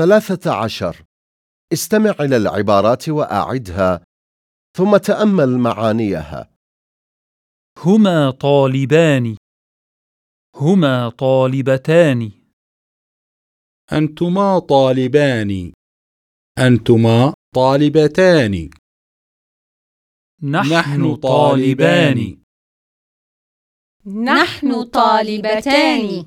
ثلاثة عشر. استمع إلى العبارات وأعدها ثم تأمل معانيها. هما طالبان. هما طالبتان. أنتما طالبان. أنتما طالبتان. نحن طالبان. نحن طالبتان.